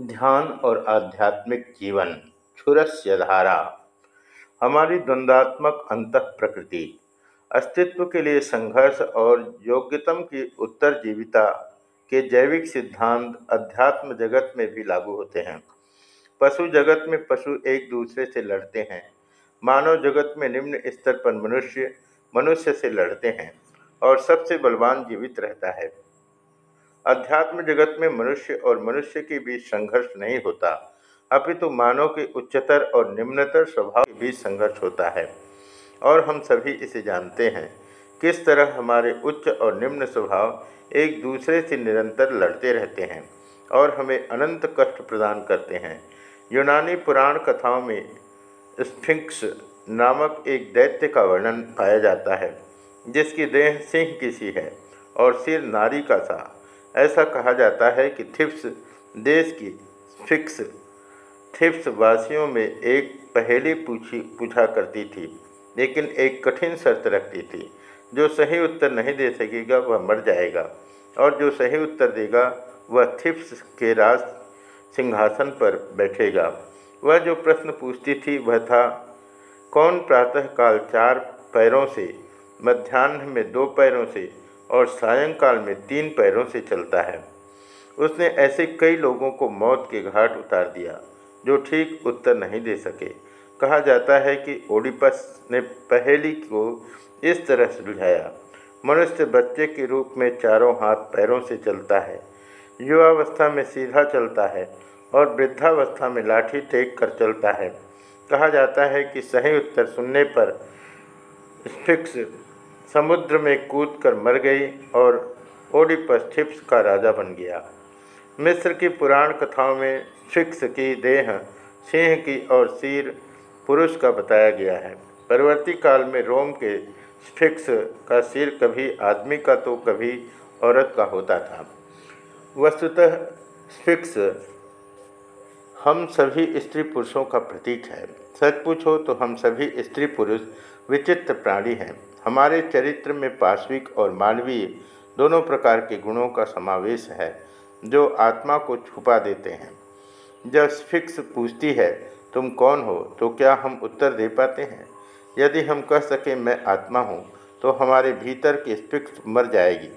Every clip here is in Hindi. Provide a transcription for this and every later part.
ध्यान और आध्यात्मिक जीवन, क्षुरस्य धारा। हमारी द्वंद्वात्मक अंत प्रकृति अस्तित्व के लिए संघर्ष और योग्यतम की उत्तर जीविता के जैविक सिद्धांत अध्यात्म जगत में भी लागू होते हैं। पशु जगत में पशु एक दूसरे से लड़ते हैं। मानव जगत में निम्न स्तर पर मनुष्य मनुष्य से लड़ते हैं और सबसे बलवान जीवित रहता है। अध्यात्म जगत में मनुष्य और मनुष्य के बीच संघर्ष नहीं होता। अपितु तो मानव के उच्चतर और निम्नतर स्वभाव के बीच संघर्ष होता है। और हम सभी इसे जानते हैं। किस तरह हमारे उच्च और निम्न स्वभाव एक दूसरे से निरंतर लड़ते रहते हैं और हमें अनंत कष्ट प्रदान करते हैं। यूनानी पुराण कथाओं में स्फिंक्स नामक एक दैत्य का वर्णन पाया जाता है, जिसकी देह सिंह की सी है और सिर नारी का सा ऐसा कहा जाता है कि थिप्स देश की फिक्स थिप्स वासियों में एक पहेली पूछी, पूछा करती थी, लेकिन एक कठिन शर्त रखती थी। जो सही उत्तर नहीं दे सकेगा, वह मर जाएगा, और जो सही उत्तर देगा, वह थिप्स के राज सिंहासन पर बैठेगा। वह जो प्रश्न पूछती थी, वह था, कौन प्रातःकाल चार पैरों से, मध्यान्ह में दो पैरों से और सायंकाल में तीन पैरों से चलता है। उसने ऐसे कई लोगों को मौत के घाट उतार दिया, जो ठीक उत्तर नहीं दे सके। कहा जाता है कि ओडिपस ने पहेली को इस तरह सुलझाया, मनुष्य बच्चे के रूप में चारों हाथ पैरों से चलता है। युवावस्था में सीधा चलता है और वृद्धावस्था में लाठी टेक कर चलता है। कहा जाता है कि सही उत्तर सुनने पर स्फिक्स समुद्र में कूद कर मर गई और ओडिपस थिप्स का राजा बन गया। मिस्र की पुराण कथाओं में शिक्स की देह, सिंह की और सिर पुरुष का बताया गया है। परवर्ती काल में रोम के स्फिक्स का सिर कभी आदमी का तो कभी औरत का होता था। वस्तुतः स्फिक्स हम सभी स्त्री पुरुषों का प्रतीक है। सच पूछो तो हम सभी स्त्री पुरुष विचित्र प्राणी हैं। हमारे चरित्र में पार्श्विक और मानवीय दोनों प्रकार के गुणों का समावेश है, जो आत्मा को छुपा देते हैं। जब स्फिक्स पूछती है, तुम कौन हो? तो क्या हम उत्तर दे पाते हैं? यदि हम कह सकें, मैं आत्मा हूँ तो हमारे भीतर की स्फिक्स मर जाएगी।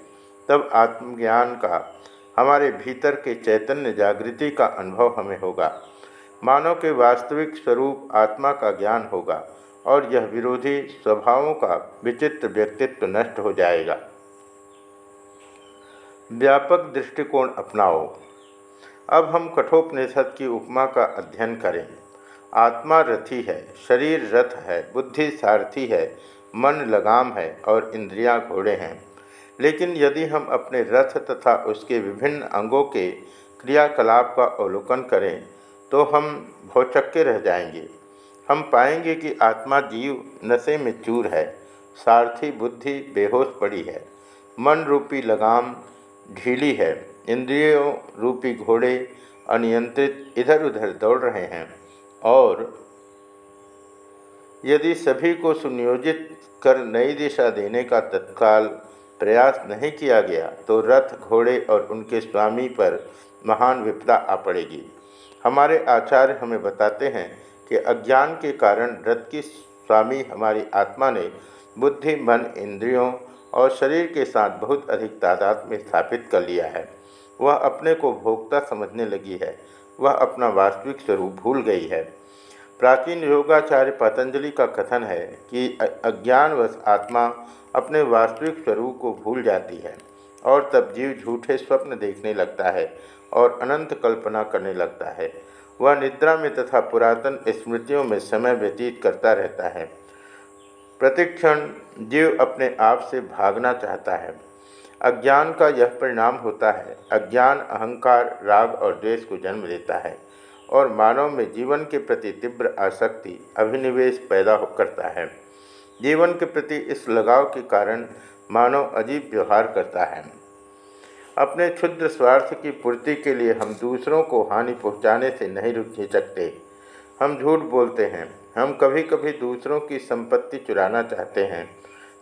तब आत्मज्ञान का, हमारे भीतर के चैतन्य जागृति का अनुभव हमें होगा। मानव के वास्तविक स्वरूप आत्मा का ज्ञान होगा। और यह विरोधी स्वभावों का विचित्र व्यक्तित्व नष्ट हो जाएगा। व्यापक दृष्टिकोण अपनाओ। अब हम कठोपनिषद की उपमा का अध्ययन करें। आत्मा रथी है, शरीर रथ है, बुद्धि सारथी है, मन लगाम है और इंद्रियाँ घोड़े हैं। लेकिन यदि हम अपने रथ तथा उसके विभिन्न अंगों के क्रियाकलाप का अवलोकन करें तो हम भौचक्के रह जाएँगे। हम पाएँगे कि आत्मा जीव नशे में चूर है, सारथी बुद्धि बेहोश पड़ी है, मन रूपी लगाम ढीली है, इंद्रियों रूपी घोड़े अनियंत्रित इधर उधर दौड़ रहे हैं और यदि सभी को सुनियोजित कर नई दिशा देने का तत्काल प्रयास नहीं किया गया तो रथ, घोड़े और उनके स्वामी पर महान विपदा आ पड़ेगी। हमारे आचार्य हमें बताते हैं कि अज्ञान के कारण रथ की स्वामी हमारी आत्मा ने बुद्धि, मन, इंद्रियों और शरीर के साथ बहुत अधिक तादाद में स्थापित कर लिया है। वह अपने को भोक्ता समझने लगी है। वह अपना वास्तविक स्वरूप भूल गई है। प्राचीन योगाचार्य पतंजलि का कथन है कि अज्ञानवश आत्मा अपने वास्तविक स्वरूप को भूल जाती है और तब जीव झूठे स्वप्न देखने लगता है और अनंत कल्पना करने लगता है। वह निद्रा में तथा पुरातन स्मृतियों में समय व्यतीत करता रहता है। प्रतिक्षण जीव अपने आप से भागना चाहता है। अज्ञान का यह परिणाम होता है। अज्ञान, अहंकार, राग और द्वेष को जन्म देता है और मानव में जीवन के प्रति तीव्र आसक्ति, अभिनिवेश पैदा करता है। जीवन के प्रति इस लगाव के कारण मानव अजीब व्यवहार करता है। अपने क्षुद्र स्वार्थ की पूर्ति के लिए हम दूसरों को हानि पहुँचाने से नहीं सकते। हम झूठ बोलते हैं। हम कभी कभी दूसरों की संपत्ति चुराना चाहते हैं।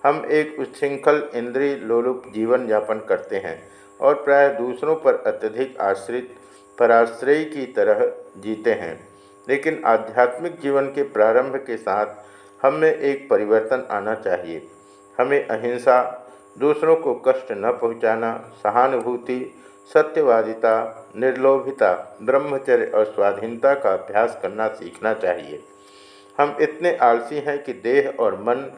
हम एक उच्छृंखल इंद्रिय लोलुप जीवन यापन करते हैं और प्राय दूसरों पर अत्यधिक आश्रित, पराश्रय की तरह जीते हैं। लेकिन आध्यात्मिक जीवन के प्रारंभ के साथ हम एक परिवर्तन आना चाहिए। हमें अहिंसा दूसरों को कष्ट न पहुंचाना, सहानुभूति सत्यवादिता निर्लोभिता ब्रह्मचर्य और स्वाधीनता का अभ्यास करना सीखना चाहिए। हम इतने आलसी हैं कि देह और मन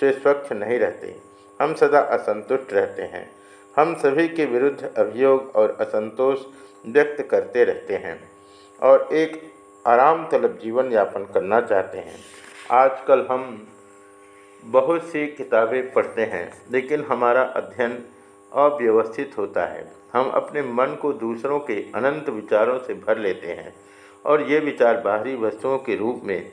से स्वच्छ नहीं रहते। हम सदा असंतुष्ट रहते हैं। हम सभी के विरुद्ध अभियोग और असंतोष व्यक्त करते रहते हैं और एक आराम तलब जीवन यापन करना चाहते हैं। आजकल हम बहुत सी किताबें पढ़ते हैं, लेकिन हमारा अध्ययन अव्यवस्थित होता है। हम अपने मन को दूसरों के अनंत विचारों से भर लेते हैं और ये विचार बाहरी वस्तुओं के रूप में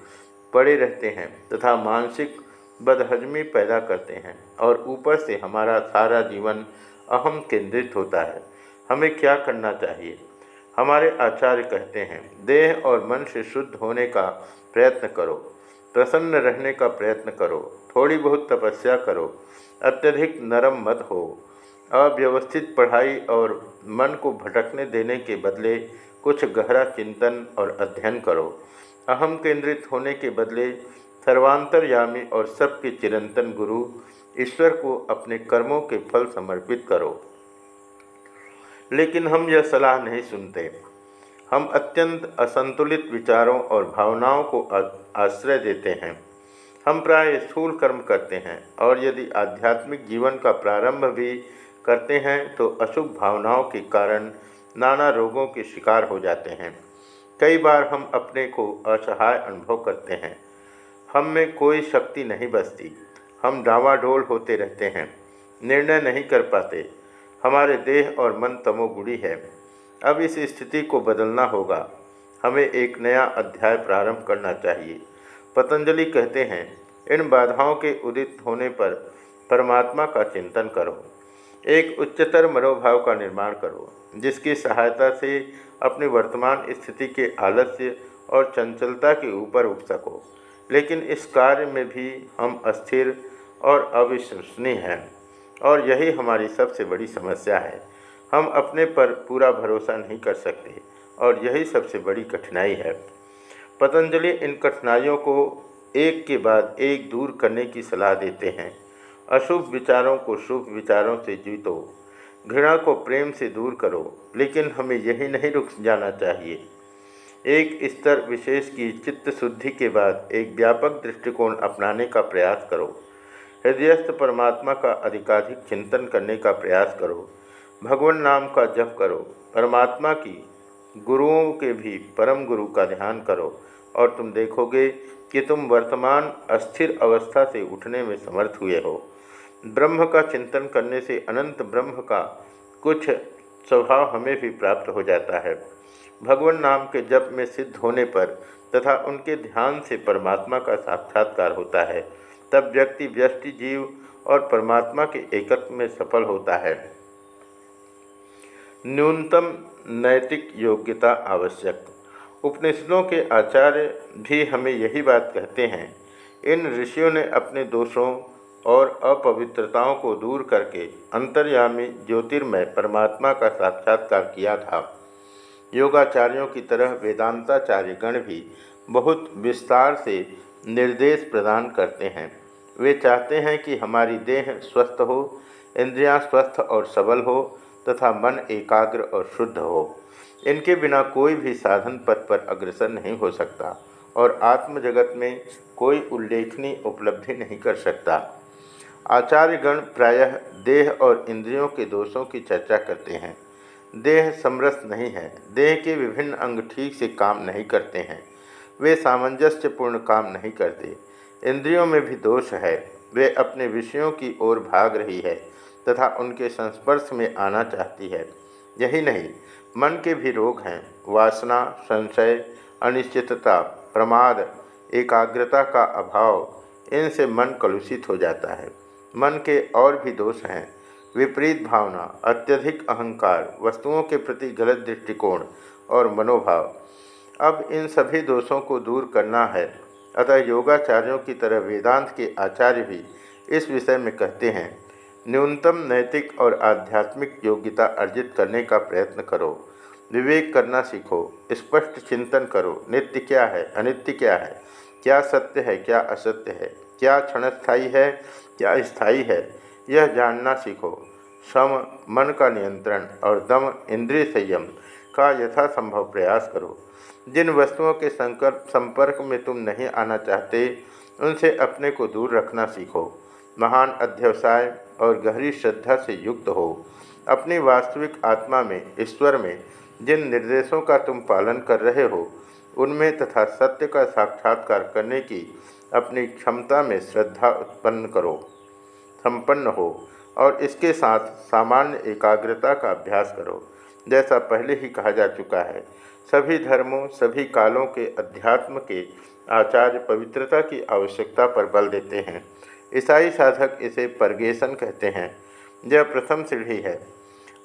पड़े रहते हैं तथा मानसिक बदहजमी पैदा करते हैं और ऊपर से हमारा सारा जीवन अहम केंद्रित होता है। हमें क्या करना चाहिए? हमारे आचार्य कहते हैं, देह और मन से शुद्ध होने का प्रयत्न करो। प्रसन्न रहने का प्रयत्न करो, थोड़ी बहुत तपस्या करो, अत्यधिक नरम मत हो। अव्यवस्थित पढ़ाई और मन को भटकने देने के बदले कुछ गहरा चिंतन और अध्ययन करो। अहम केंद्रित होने के बदले सर्वांतरयामी और सबके चिरंतन गुरु ईश्वर को अपने कर्मों के फल समर्पित करो। लेकिन हम यह सलाह नहीं सुनते। हम अत्यंत असंतुलित विचारों और भावनाओं को आश्रय देते हैं। हम प्राय स्थूल कर्म करते हैं और यदि आध्यात्मिक जीवन का प्रारंभ भी करते हैं तो अशुभ भावनाओं के कारण नाना रोगों के शिकार हो जाते हैं। कई बार हम अपने को असहाय अनुभव करते हैं। हम में कोई शक्ति नहीं बचती हम डावाडोल होते रहते हैं। निर्णय नहीं कर पाते। हमारे देह और मन तमोगुड़ी है। अब इस स्थिति को बदलना होगा। हमें एक नया अध्याय प्रारंभ करना चाहिए। पतंजलि कहते हैं, इन बाधाओं के उदित होने पर परमात्मा का चिंतन करो। एक उच्चतर मनोभाव का निर्माण करो, जिसकी सहायता से अपनी वर्तमान स्थिति के आलस्य और चंचलता के ऊपर उठ सको लेकिन इस कार्य में भी हम अस्थिर और अविश्वसनीय हैं, और यही हमारी सबसे बड़ी समस्या है। हम अपने पर पूरा भरोसा नहीं कर सकते। और यही सबसे बड़ी कठिनाई है। पतंजलि इन कठिनाइयों को एक के बाद एक दूर करने की सलाह देते हैं। अशुभ विचारों को शुभ विचारों से जीतो। घृणा को प्रेम से दूर करो, लेकिन हमें यही नहीं रुक जाना चाहिए। एक स्तर विशेष की चित्त शुद्धि के बाद एक व्यापक दृष्टिकोण अपनाने का प्रयास करो। हृदयस्थ परमात्मा का अधिकाधिक चिंतन करने का प्रयास करो। भगवान नाम का जप करो, परमात्मा की गुरुओं के भी परम गुरु का ध्यान करो और तुम देखोगे कि तुम वर्तमान अस्थिर अवस्था से उठने में समर्थ हुए हो। ब्रह्म का चिंतन करने से अनंत ब्रह्म का कुछ स्वभाव हमें भी प्राप्त हो जाता है। भगवान नाम के जप में सिद्ध होने पर तथा उनके ध्यान से परमात्मा का साक्षात्कार होता है, तब व्यक्ति व्यष्टि जीव और परमात्मा के एकत्व में सफल होता है। न्यूनतम नैतिक योग्यता आवश्यक। उपनिषदों के आचार्य भी हमें यही बात कहते हैं, इन ऋषियों ने अपने दोषों और अपवित्रताओं को दूर करके अंतर्यामी ज्योतिर्मय परमात्मा का साक्षात्कार किया था। योगाचार्यों की तरह वेदांताचार्य गण भी बहुत विस्तार से निर्देश प्रदान करते हैं। वे चाहते हैं कि हमारी देह स्वस्थ हो, इंद्रियाँ स्वस्थ और सबल हो तथा मन एकाग्र और शुद्ध हो। इनके बिना कोई भी साधन पथ पर अग्रसर नहीं हो सकता और आत्म जगत में कोई उल्लेखनीय उपलब्धि नहीं कर सकता। आचार्यगण प्रायः देह और इंद्रियों के दोषों की चर्चा करते हैं। देह समरस नहीं है। देह के विभिन्न अंग ठीक से काम नहीं करते हैं। वे सामंजस्यपूर्ण काम नहीं करते। इंद्रियों में भी दोष है। वे अपने विषयों की ओर भाग रही है। तथा उनके संस्पर्श में आना चाहती है। यही नहीं, मन के भी रोग हैं। वासना, संशय, अनिश्चितता, प्रमाद, एकाग्रता का अभाव, इनसे मन कलुषित हो जाता है। मन के और भी दोष हैं। विपरीत भावना, अत्यधिक अहंकार, वस्तुओं के प्रति गलत दृष्टिकोण और मनोभाव। अब इन सभी दोषों को दूर करना है। अतः योगाचार्यों की तरह वेदांत के आचार्य भी इस विषय में कहते हैं न्यूनतम नैतिक और आध्यात्मिक योग्यता अर्जित करने का प्रयत्न करो। विवेक करना सीखो। स्पष्ट चिंतन करो। नित्य क्या है? अनित्य क्या है? क्या सत्य है? क्या असत्य है? क्या क्षणस्थायी है? क्या स्थायी है? यह जानना सीखो। सम मन का नियंत्रण और दम इंद्रिय संयम का यथासंभव प्रयास करो। जिन वस्तुओं के संकट संपर्क में तुम नहीं आना चाहते, उनसे अपने को दूर रखना सीखो। महान अध्यवसाय और गहरी श्रद्धा से युक्त हो। अपनी वास्तविक आत्मा में, ईश्वर में, जिन निर्देशों का तुम पालन कर रहे हो, उनमें तथा सत्य का साक्षात्कार करने की अपनी क्षमता में श्रद्धा उत्पन्न करो। संपन्न हो और इसके साथ सामान्य एकाग्रता का अभ्यास करो। जैसा पहले ही कहा जा चुका है, सभी धर्मों, सभी कालों के अध्यात्म के आचार्य पवित्रता की आवश्यकता पर बल देते हैं। ईसाई साधक इसे परगेशन कहते हैं। यह प्रथम सीढ़ी है।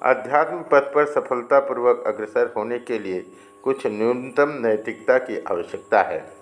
आध्यात्म पथ पर सफलतापूर्वक अग्रसर होने के लिए कुछ न्यूनतम नैतिकता की आवश्यकता है।